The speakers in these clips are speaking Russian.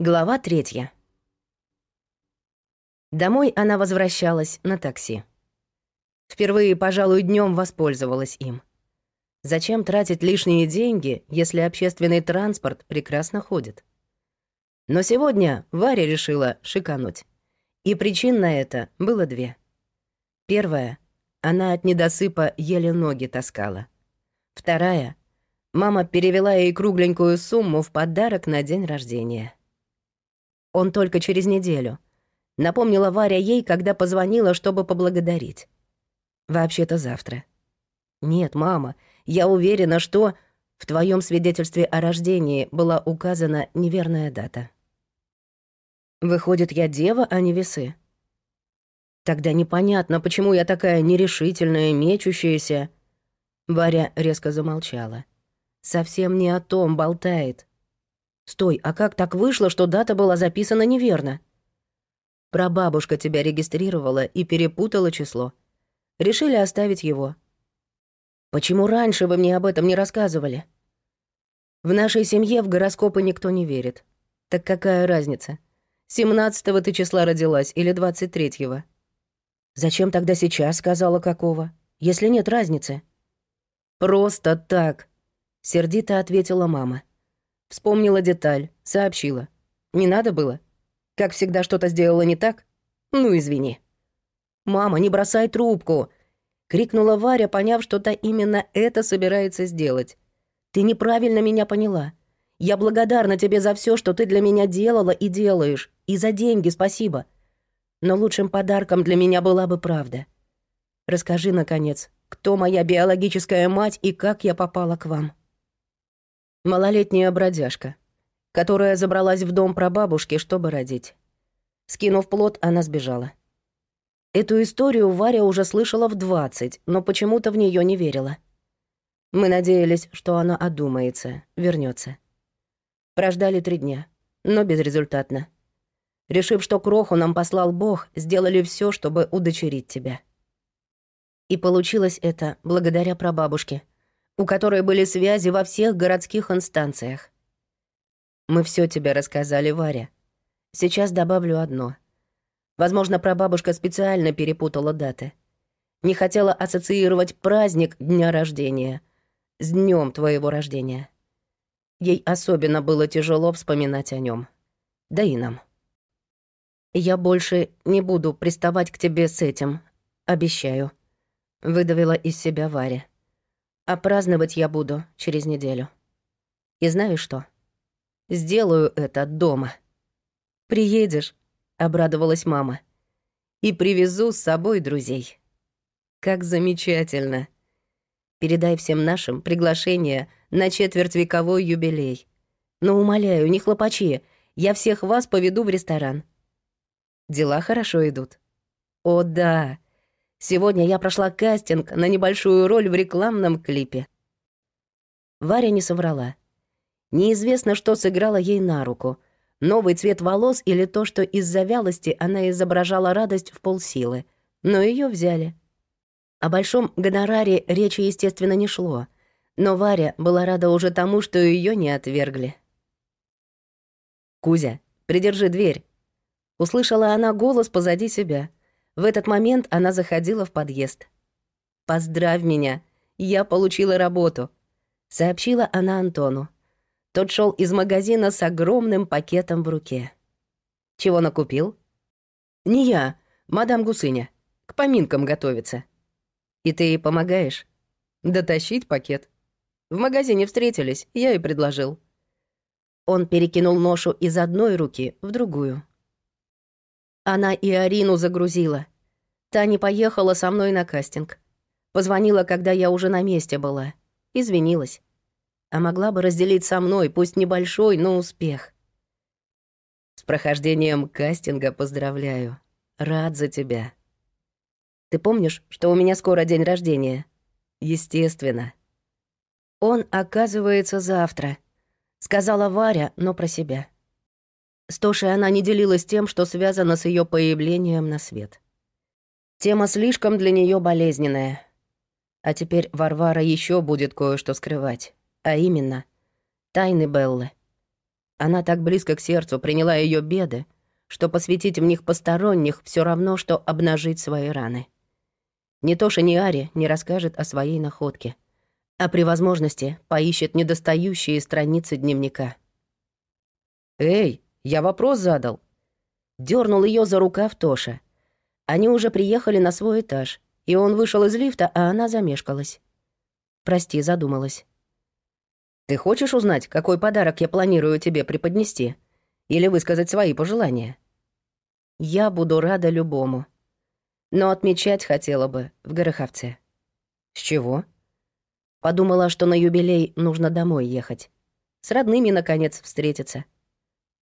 Глава третья. Домой она возвращалась на такси. Впервые, пожалуй, днем воспользовалась им. Зачем тратить лишние деньги, если общественный транспорт прекрасно ходит? Но сегодня Варя решила шикануть. И причин на это было две. Первая — она от недосыпа еле ноги таскала. Вторая — мама перевела ей кругленькую сумму в подарок на день рождения. Он только через неделю. Напомнила Варя ей, когда позвонила, чтобы поблагодарить. Вообще-то завтра. Нет, мама, я уверена, что в твоем свидетельстве о рождении была указана неверная дата. Выходит, я дева, а не весы. Тогда непонятно, почему я такая нерешительная, мечущаяся. Варя резко замолчала. Совсем не о том болтает. Стой, а как так вышло, что дата была записана неверно? Прабабушка тебя регистрировала и перепутала число. Решили оставить его. Почему раньше вы мне об этом не рассказывали? В нашей семье в гороскопы никто не верит. Так какая разница? 17-го ты числа родилась или 23-го? Зачем тогда сейчас сказала какого, если нет разницы? Просто так, сердито ответила мама. Вспомнила деталь, сообщила. Не надо было? Как всегда что-то сделала не так? Ну, извини. «Мама, не бросай трубку!» — крикнула Варя, поняв, что-то именно это собирается сделать. «Ты неправильно меня поняла. Я благодарна тебе за все, что ты для меня делала и делаешь. И за деньги спасибо. Но лучшим подарком для меня была бы правда. Расскажи, наконец, кто моя биологическая мать и как я попала к вам?» Малолетняя бродяжка, которая забралась в дом прабабушки, чтобы родить. Скинув плод, она сбежала. Эту историю Варя уже слышала в двадцать, но почему-то в нее не верила. Мы надеялись, что она одумается, вернется. Прождали три дня, но безрезультатно. Решив, что кроху нам послал Бог, сделали все, чтобы удочерить тебя. И получилось это благодаря прабабушке — у которой были связи во всех городских инстанциях. Мы все тебе рассказали, Варя. Сейчас добавлю одно. Возможно, прабабушка специально перепутала даты. Не хотела ассоциировать праздник дня рождения с днем твоего рождения. Ей особенно было тяжело вспоминать о нем. Да и нам. Я больше не буду приставать к тебе с этим, обещаю, выдавила из себя Варя. А праздновать я буду через неделю. И знаешь что? Сделаю это дома. Приедешь, обрадовалась мама. И привезу с собой друзей. Как замечательно. Передай всем нашим приглашение на четвертьвековой юбилей. Но умоляю, не хлопачи, я всех вас поведу в ресторан. Дела хорошо идут. О, да. Сегодня я прошла кастинг на небольшую роль в рекламном клипе. Варя не соврала. Неизвестно, что сыграло ей на руку. Новый цвет волос или то, что из-за вялости она изображала радость в полсилы. Но ее взяли. О большом гонораре речи, естественно, не шло. Но Варя была рада уже тому, что ее не отвергли. «Кузя, придержи дверь!» Услышала она голос позади себя — в этот момент она заходила в подъезд. «Поздравь меня, я получила работу», — сообщила она Антону. Тот шел из магазина с огромным пакетом в руке. «Чего накупил?» «Не я, мадам Гусыня. К поминкам готовится». «И ты ей помогаешь?» «Дотащить пакет». В магазине встретились, я и предложил. Он перекинул ношу из одной руки в другую. Она и Арину загрузила. Та не поехала со мной на кастинг. Позвонила, когда я уже на месте была. Извинилась. А могла бы разделить со мной, пусть небольшой, но успех. С прохождением кастинга поздравляю. Рад за тебя. Ты помнишь, что у меня скоро день рождения? Естественно. Он, оказывается, завтра. Сказала Варя, но про себя. С Тошей она не делилась тем, что связано с ее появлением на свет. Тема слишком для нее болезненная. А теперь Варвара еще будет кое-что скрывать. А именно, тайны Беллы. Она так близко к сердцу приняла ее беды, что посвятить в них посторонних все равно, что обнажить свои раны. Ни Тоша, ни Ари не расскажет о своей находке, а при возможности поищет недостающие страницы дневника. «Эй, я вопрос задал!» Дернул ее за рукав Тоша. Они уже приехали на свой этаж, и он вышел из лифта, а она замешкалась. «Прости, задумалась». «Ты хочешь узнать, какой подарок я планирую тебе преподнести?» или высказать свои пожелания. Я буду рада любому. Но отмечать хотела бы в Гороховце. С чего? Подумала, что на юбилей нужно домой ехать. С родными, наконец, встретиться.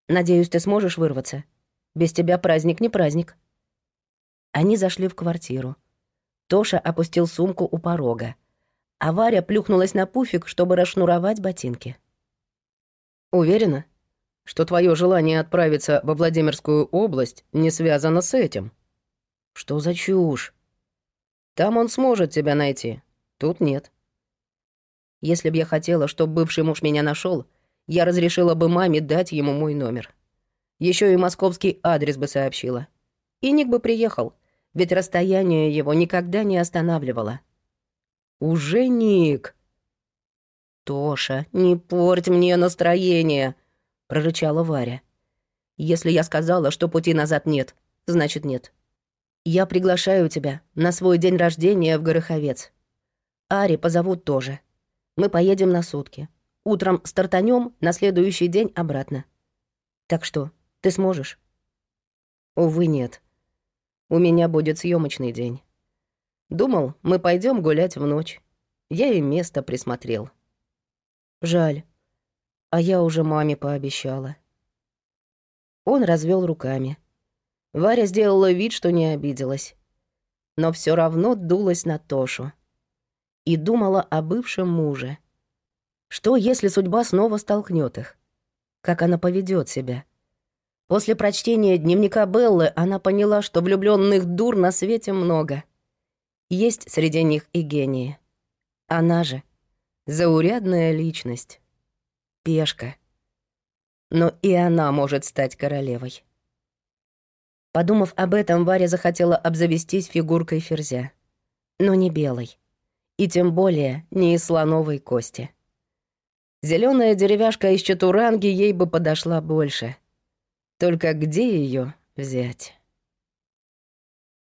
Надеюсь, ты сможешь вырваться. Без тебя праздник не праздник. Они зашли в квартиру. Тоша опустил сумку у порога, а Варя плюхнулась на пуфик, чтобы расшнуровать ботинки. «Уверена?» что твое желание отправиться во Владимирскую область не связано с этим. Что за чушь? Там он сможет тебя найти, тут нет. Если бы я хотела, чтобы бывший муж меня нашел, я разрешила бы маме дать ему мой номер. Еще и московский адрес бы сообщила. И Ник бы приехал, ведь расстояние его никогда не останавливало. Уже Ник. Тоша, не порть мне настроение, — прорычала Варя. «Если я сказала, что пути назад нет, значит нет. Я приглашаю тебя на свой день рождения в Гороховец. Ари позовут тоже. Мы поедем на сутки. Утром стартанем, на следующий день обратно. Так что, ты сможешь?» «Увы, нет. У меня будет съемочный день. Думал, мы пойдем гулять в ночь. Я и место присмотрел. Жаль. А я уже маме пообещала. Он развел руками. Варя сделала вид, что не обиделась. Но все равно дулась на Тошу. И думала о бывшем муже. Что, если судьба снова столкнет их? Как она поведет себя? После прочтения дневника Беллы она поняла, что влюбленных дур на свете много. Есть среди них и гении. Она же — заурядная личность пешка. Но и она может стать королевой. Подумав об этом, Варя захотела обзавестись фигуркой ферзя. Но не белой. И тем более не из слоновой кости. Зеленая деревяшка из чатуранги ей бы подошла больше. Только где ее взять?